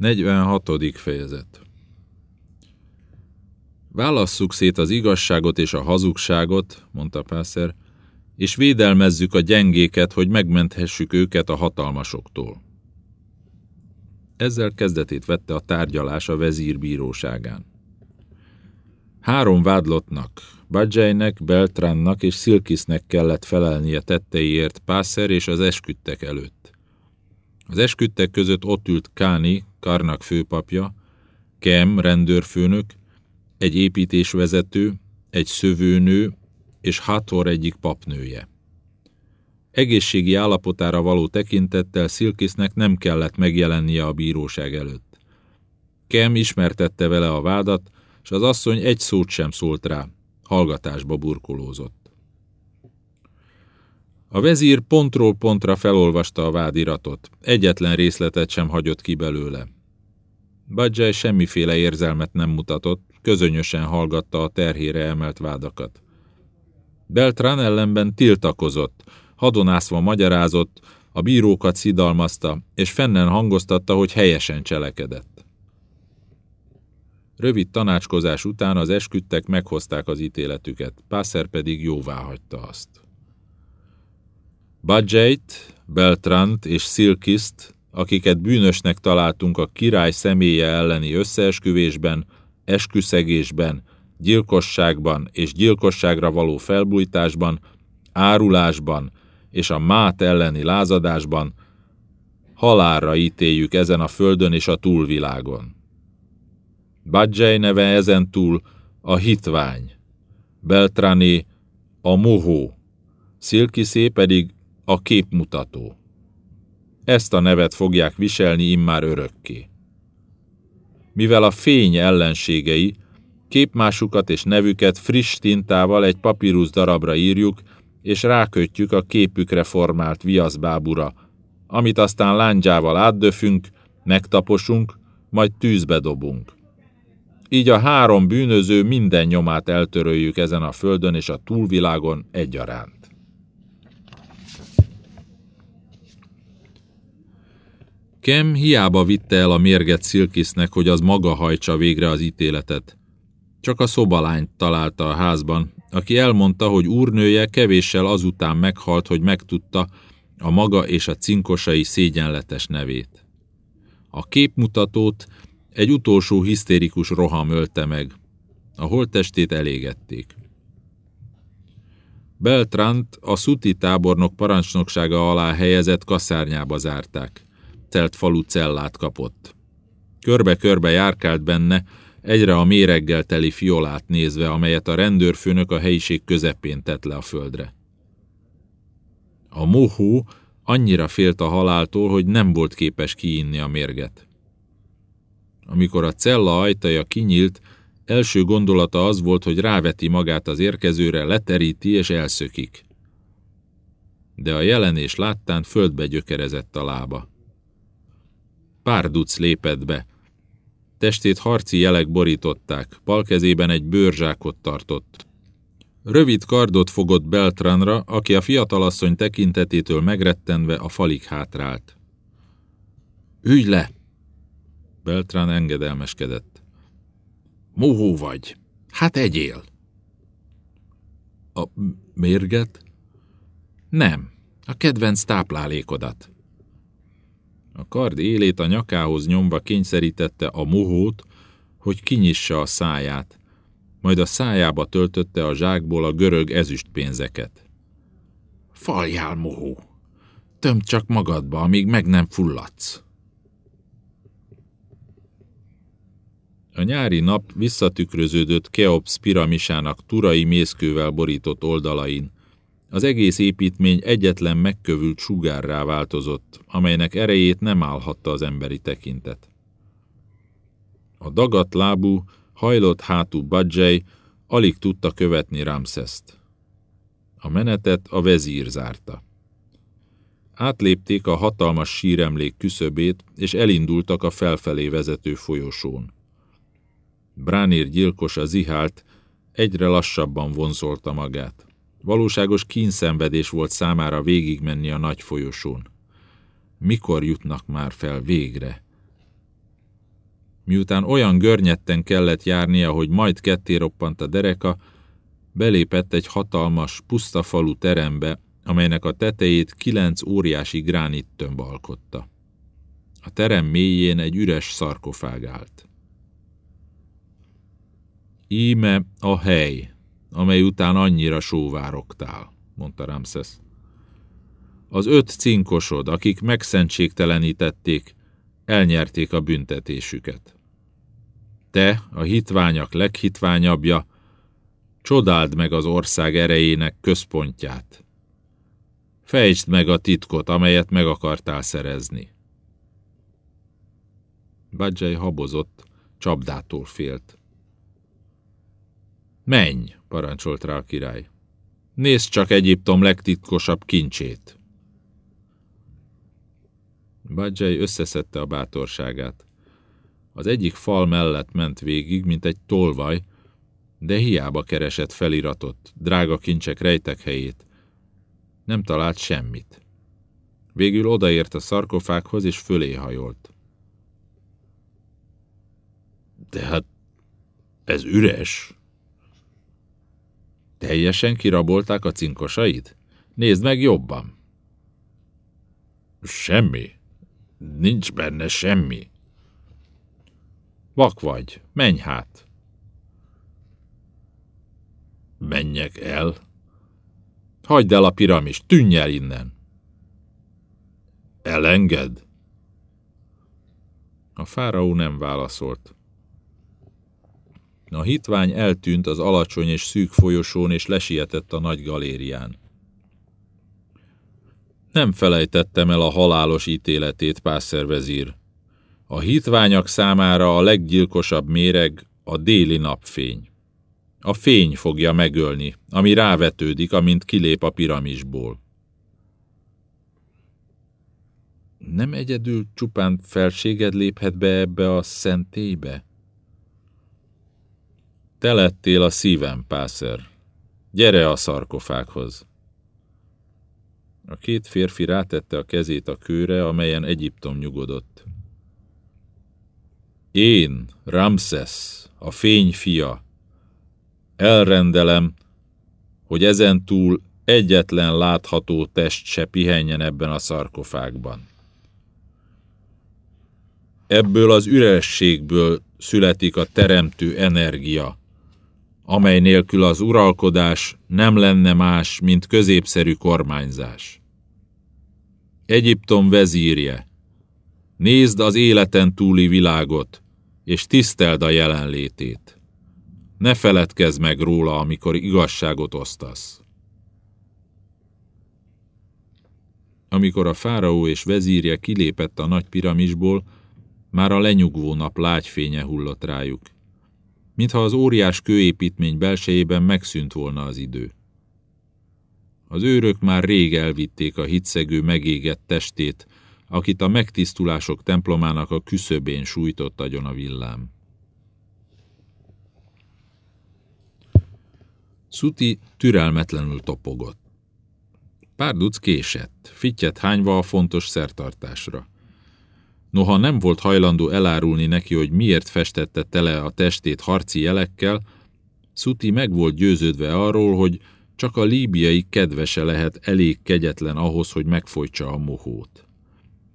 46. fejezet Válasszuk szét az igazságot és a hazugságot, mondta Pászer, és védelmezzük a gyengéket, hogy megmenthessük őket a hatalmasoktól. Ezzel kezdetét vette a tárgyalás a vezírbíróságán. Három vádlottnak, Badzselynek, Beltránnak és Szilkisznek kellett felelnie tetteiért Pászer és az esküdtek előtt. Az esküdtek között ott ült Káni, Karnak főpapja, Kem, rendőrfőnök, egy építésvezető, egy szövőnő és Hathor egyik papnője. Egészségi állapotára való tekintettel Szilkisznek nem kellett megjelennie a bíróság előtt. Kem ismertette vele a vádat, és az asszony egy szót sem szólt rá, hallgatásba burkolózott. A vezír pontról pontra felolvasta a vádiratot, egyetlen részletet sem hagyott ki belőle. Badzsely semmiféle érzelmet nem mutatott, közönösen hallgatta a terhére emelt vádakat. Beltrán ellenben tiltakozott, hadonászva magyarázott, a bírókat szidalmazta, és fennen hangoztatta, hogy helyesen cselekedett. Rövid tanácskozás után az esküdtek meghozták az ítéletüket, Pászer pedig jóvá hagyta azt. Badjeit, Beltrant és Silkiszt, akiket bűnösnek találtunk a király személye elleni összeesküvésben, esküszegésben, gyilkosságban és gyilkosságra való felbújtásban, árulásban és a mát elleni lázadásban, halálra ítéljük ezen a földön és a túlvilágon. Badzsely neve ezen túl a hitvány, Beltrani a mohó, Szilkiszé pedig a képmutató. Ezt a nevet fogják viselni immár örökké. Mivel a fény ellenségei, képmásukat és nevüket friss tintával egy papírus darabra írjuk, és rákötjük a képükre formált viaszbábura, amit aztán lándzsával átdöfünk, megtaposunk, majd tűzbe dobunk. Így a három bűnöző minden nyomát eltöröljük ezen a földön és a túlvilágon egyaránt. Kem hiába vitte el a mérget Szilkisznek, hogy az maga hajtsa végre az ítéletet. Csak a szobalányt találta a házban, aki elmondta, hogy úrnője kevéssel azután meghalt, hogy megtudta a maga és a cinkosai szégyenletes nevét. A képmutatót egy utolsó hisztérikus roham ölte meg. A holttestét elégették. Beltrant a szuti tábornok parancsnoksága alá helyezett kaszárnyába zárták. Telt falu cellát kapott. Körbe-körbe járkált benne, egyre a méreggel teli fiolát nézve, amelyet a rendőrfőnök a helyiség közepén tett le a földre. A mohó annyira félt a haláltól, hogy nem volt képes kiinni a mérget. Amikor a cella ajtaja kinyílt, első gondolata az volt, hogy ráveti magát az érkezőre, leteríti és elszökik. De a jelenés láttán földbe gyökerezett a lába. Párduc lépett be. Testét harci jelek borították, bal kezében egy bőrzsákot tartott. Rövid kardot fogott Beltranra, aki a fiatalasszony tekintetétől megrettenve a falig hátrált. Ülj le! Beltrán engedelmeskedett. Mohó vagy. Hát egyél. A mérget? Nem, a kedvenc táplálékodat. A kard élét a nyakához nyomva kényszerítette a mohót, hogy kinyissa a száját, majd a szájába töltötte a zsákból a görög ezüstpénzeket. Faljál, mohó! Tömd csak magadba, amíg meg nem fulladsz. A nyári nap visszatükröződött Keops piramisának turai mészkővel borított oldalain. Az egész építmény egyetlen megkövült sugárrá változott, amelynek erejét nem állhatta az emberi tekintet. A dagat lábú, hajlott hátú Badzsely alig tudta követni Ramszeszt. A menetet a vezír zárta. Átlépték a hatalmas síremlék küszöbét, és elindultak a felfelé vezető folyosón. Bránir gyilkosa zihált, egyre lassabban vonzolta magát. Valóságos kínszenvedés volt számára végigmenni a nagy folyosón. Mikor jutnak már fel végre? Miután olyan görnyetten kellett járnia, hogy majd ketté roppant a dereka, belépett egy hatalmas, puszta falu terembe, amelynek a tetejét kilenc óriási tömb alkotta. A terem mélyén egy üres szarkofág állt. Íme a hely, amely után annyira sóvárogtál, mondta Ramses. Az öt cinkosod, akik megszentségtelenítették, elnyerték a büntetésüket. Te, a hitványak leghitványabbja, csodáld meg az ország erejének központját. Fejtsd meg a titkot, amelyet meg akartál szerezni. Badzsely habozott, csapdától félt. Menj, parancsolt rá a király. Nézd csak Egyiptom legtitkosabb kincsét. Badzsely összeszedte a bátorságát. Az egyik fal mellett ment végig, mint egy tolvaj, de hiába keresett feliratot, drága kincsek rejtek helyét. Nem talált semmit. Végül odaért a szarkofághoz, és fölé hajolt. De hát ez üres. Teljesen kirabolták a cinkosait? Nézd meg jobban. Semmi. Nincs benne semmi. Vak vagy, menj hát. Menjek el. Hagyd el a piramis, tűnj el innen. Elenged? A fáraó nem válaszolt. A hitvány eltűnt az alacsony és szűk folyosón, és lesietett a nagy galérián. Nem felejtettem el a halálos ítéletét, pászervezír. A hitványak számára a leggyilkosabb méreg a déli napfény. A fény fogja megölni, ami rávetődik, amint kilép a piramisból. Nem egyedül csupán felséged léphet be ebbe a szentélybe? Te lettél a szívem, Pászer. Gyere a szarkofághoz. A két férfi rátette a kezét a kőre, amelyen Egyiptom nyugodott. Én, Ramses, a fény fia, elrendelem, hogy ezen túl egyetlen látható test se pihenjen ebben a szarkofágban. Ebből az ürességből születik a teremtő energia, amely nélkül az uralkodás nem lenne más, mint középszerű kormányzás. Egyiptom vezírje, nézd az életen túli világot, és tiszteld a jelenlétét. Ne feledkezz meg róla, amikor igazságot osztasz. Amikor a fáraó és vezírje kilépett a nagy piramisból, már a lenyugvó nap lágyfénye hullott rájuk mintha az óriás kőépítmény belsejében megszűnt volna az idő. Az őrök már rég elvitték a hitszegő megégett testét, akit a megtisztulások templomának a küszöbén sújtott agyon a villám. Szuti türelmetlenül topogott. Párduc késett, fittyet hányva a fontos szertartásra. Noha nem volt hajlandó elárulni neki, hogy miért festette tele a testét harci jelekkel, Szuti meg volt győződve arról, hogy csak a líbiai kedvese lehet elég kegyetlen ahhoz, hogy megfojtsa a mohót.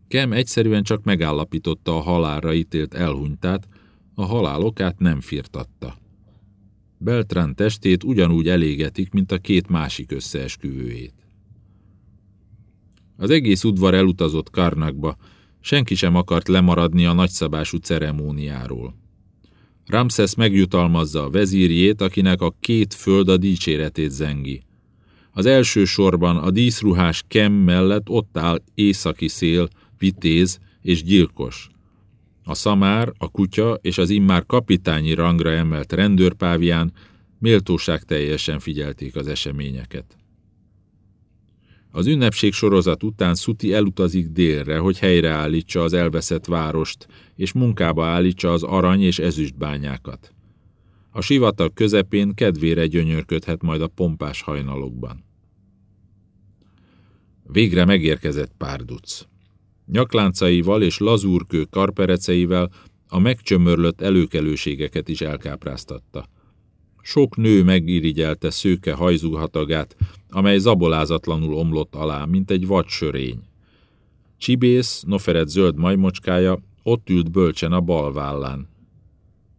Kem egyszerűen csak megállapította a halálra ítélt elhunytát, a halálokát nem firtatta. Beltrán testét ugyanúgy elégetik, mint a két másik összeesküvőjét. Az egész udvar elutazott Karnakba, Senki sem akart lemaradni a nagyszabású ceremóniáról. Ramses megjutalmazza a vezírjét, akinek a két föld a dicséretét zengi. Az első sorban a díszruhás kem mellett ott áll északi szél, vitéz és gyilkos. A szamár, a kutya és az immár kapitányi rangra emelt rendőrpávián méltóság teljesen figyelték az eseményeket. Az ünnepség sorozat után Szuti elutazik délre, hogy helyreállítsa az elveszett várost, és munkába állítsa az arany és ezüstbányákat. A sivatag közepén kedvére gyönyörködhet majd a pompás hajnalokban. Végre megérkezett párduc. Nyakláncaival és lazúrkő karpereceivel a megcsömörlött előkelőségeket is elkápráztatta. Sok nő megirigyelte szőke hajzúhatagát, amely zabolázatlanul omlott alá, mint egy vadsörény. Csibész, Noferet zöld majmocskája ott ült bölcsen a bal vállán.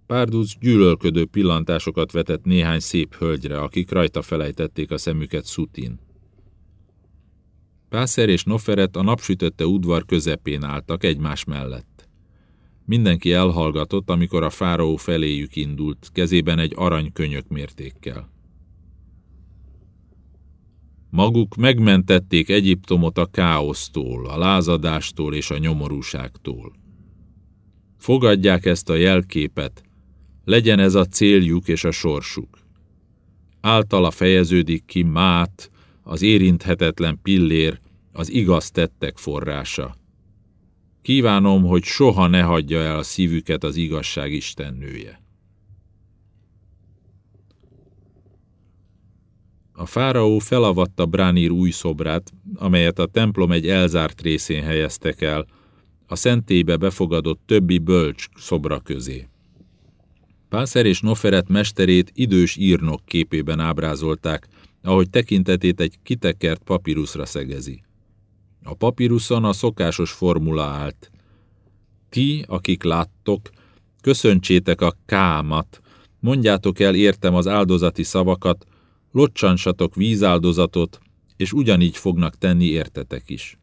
Párduc gyűlölködő pillantásokat vetett néhány szép hölgyre, akik rajta felejtették a szemüket szutin. Pászer és Noferet a napsütötte udvar közepén álltak egymás mellett. Mindenki elhallgatott, amikor a fáraó feléjük indult, kezében egy aranykönyök mértékkel. Maguk megmentették Egyiptomot a káosztól, a lázadástól és a nyomorúságtól. Fogadják ezt a jelképet, legyen ez a céljuk és a sorsuk. Általa fejeződik ki Mát, az érinthetetlen pillér, az igaz tettek forrása. Kívánom, hogy soha ne hagyja el a szívüket az igazság istennője. A fáraó felavatta Bránír új szobrát, amelyet a templom egy elzárt részén helyeztek el, a szentélybe befogadott többi bölcs szobra közé. Pászer és Noferet mesterét idős írnok képében ábrázolták, ahogy tekintetét egy kitekert papíruszra szegezi. A papíruszon a szokásos formula állt. Ti, akik láttok, köszöntsétek a kámat, mondjátok el értem az áldozati szavakat, locsantsatok vízáldozatot, és ugyanígy fognak tenni értetek is.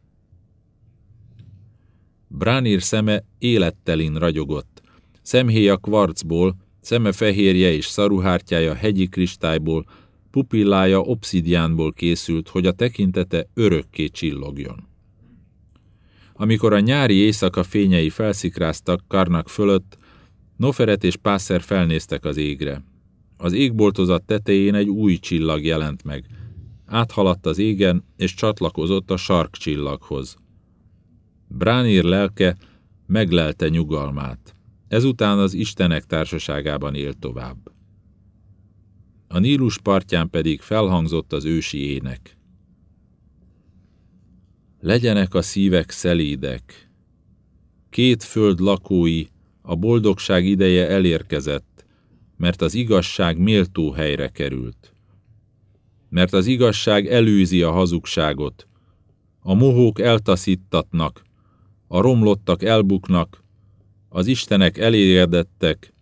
Bránír szeme élettelin ragyogott. Szemhéja kvarcból, szeme fehérje és szaruhártyája hegyi kristályból, pupillája obszidiánból készült, hogy a tekintete örökké csillogjon. Amikor a nyári éjszaka fényei felszikráztak Karnak fölött, Noferet és Pászer felnéztek az égre. Az égboltozat tetején egy új csillag jelent meg. Áthaladt az égen, és csatlakozott a sarkcsillaghoz. Bránír lelke meglelte nyugalmát. Ezután az Istenek társaságában élt tovább. A Nílus partján pedig felhangzott az ősi ének. Legyenek a szívek szelídek. Két föld lakói, a boldogság ideje elérkezett, mert az igazság méltó helyre került. Mert az igazság előzi a hazugságot. A mohók eltaszítatnak, a romlottak elbuknak, az istenek elégedettek,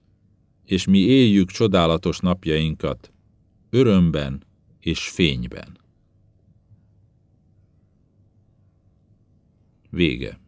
és mi éljük csodálatos napjainkat, örömben és fényben. Vége.